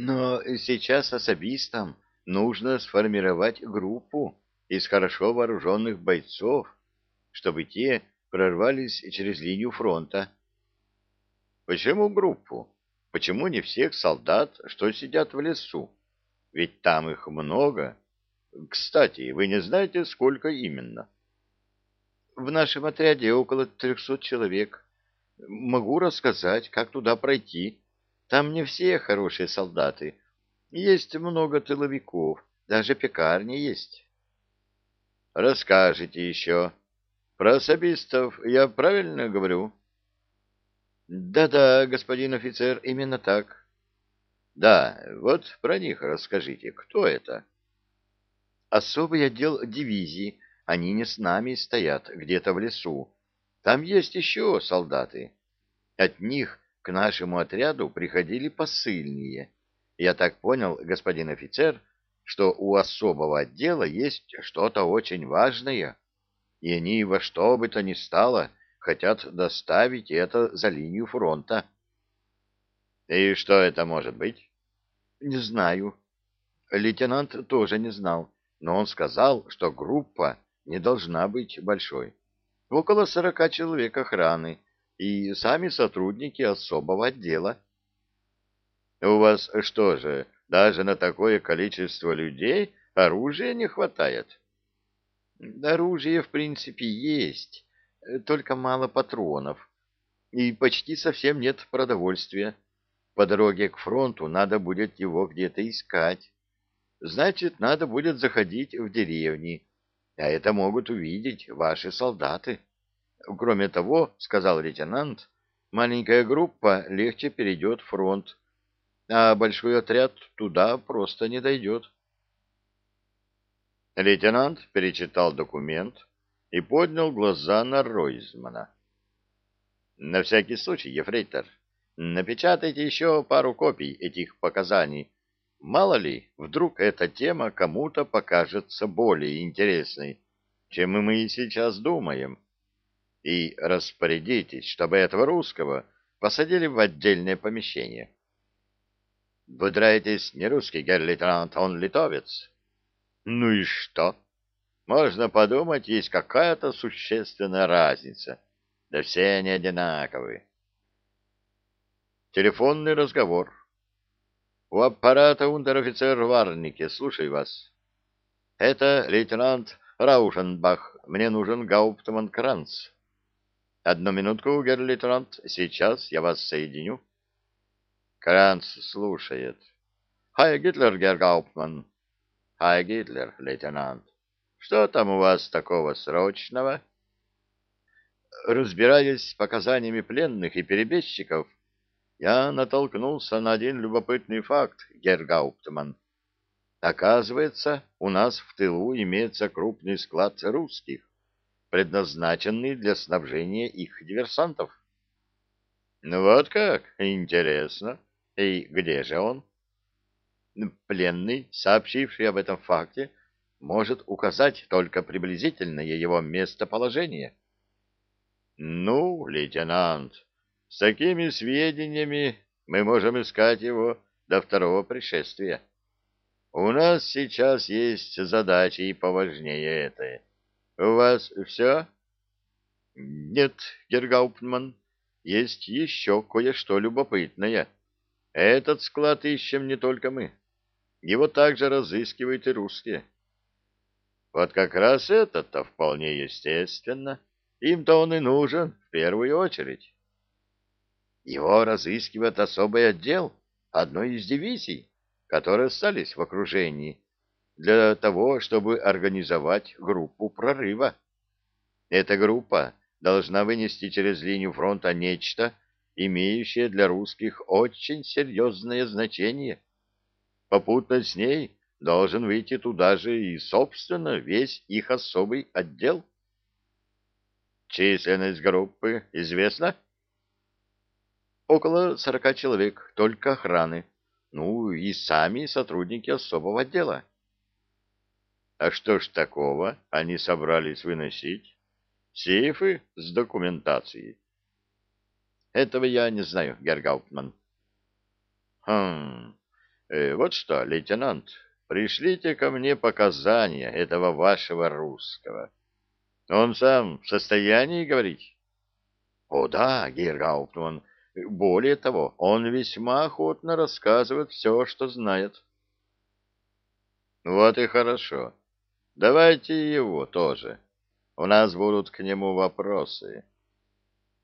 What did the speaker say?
Но сейчас особистам нужно сформировать группу из хорошо вооруженных бойцов, чтобы те прорвались через линию фронта. Почему группу? Почему не всех солдат, что сидят в лесу? Ведь там их много. Кстати, вы не знаете, сколько именно? В нашем отряде около трехсот человек. Могу рассказать, как туда пройти. Там не все хорошие солдаты. Есть много тыловиков, даже пекарни есть. Расскажите еще. Про особистов я правильно говорю? Да-да, господин офицер, именно так. Да, вот про них расскажите. Кто это? Особый отдел дивизии. Они не с нами стоят, где-то в лесу. Там есть еще солдаты. От них к нашему отряду приходили посыльные. Я так понял, господин офицер, что у особого отдела есть что-то очень важное, и они во что бы то ни стало хотят доставить это за линию фронта. И что это может быть? Не знаю. Лейтенант тоже не знал, но он сказал, что группа не должна быть большой. Около сорока человек охраны и сами сотрудники особого отдела. У вас что же, даже на такое количество людей оружия не хватает? Оружие, в принципе, есть, только мало патронов. И почти совсем нет продовольствия. По дороге к фронту надо будет его где-то искать. Значит, надо будет заходить в деревни, а это могут увидеть ваши солдаты. Кроме того, — сказал лейтенант, — маленькая группа легче перейдет фронт, а большой отряд туда просто не дойдет. Лейтенант перечитал документ и поднял глаза на Ройзмана. — На всякий случай, ефрейтор, напечатайте еще пару копий этих показаний. Мало ли, вдруг эта тема кому-то покажется более интересной, чем мы сейчас думаем. И распорядитесь, чтобы этого русского посадили в отдельное помещение. Будрайтесь не русский, герр-лейтенант, он литовец. Ну и что? Можно подумать, есть какая-то существенная разница. Да все они одинаковые. Телефонный разговор. У аппарата унтер-офицер Варники, слушай вас. Это лейтенант Раушенбах. Мне нужен гауптман Кранц. Одну минутку, герр-лейтенант, сейчас я вас соединю. Кранц слушает. Хай Гитлер, герр Гауптман. Хай Гитлер, лейтенант. Что там у вас такого срочного? Разбираясь с показаниями пленных и перебежчиков, я натолкнулся на один любопытный факт, герр Гауптман. Оказывается, у нас в тылу имеется крупный склад русских, предназначенный для снабжения их диверсантов. Ну вот как, интересно. И где же он? Пленный, сообщивший об этом факте, может указать только приблизительное его местоположение. Ну, лейтенант, с такими сведениями мы можем искать его до второго пришествия. У нас сейчас есть задачи и поважнее этой. У вас все? Нет, Гергауптман, есть еще кое-что любопытное. Этот склад ищем не только мы. Его также разыскивают и русские. Вот как раз это-то вполне естественно. Им-то он и нужен в первую очередь. Его разыскивает особый отдел одной из дивизий, которые остались в окружении, для того, чтобы организовать группу прорыва. Эта группа должна вынести через линию фронта нечто, имеющее для русских очень серьезное значение. Попутно с ней должен выйти туда же и, собственно, весь их особый отдел. Численность группы известна? Около сорока человек, только охраны. Ну и сами сотрудники особого отдела. А что ж такого они собрались выносить? Сейфы с документацией. Этого я не знаю, Гергауптман. Хм, Э, вот что, лейтенант, пришлите ко мне показания этого вашего русского. Он сам в состоянии говорить? О да, Гейргауптман. Более того, он весьма охотно рассказывает все, что знает. Вот и хорошо. Давайте его тоже. У нас будут к нему вопросы.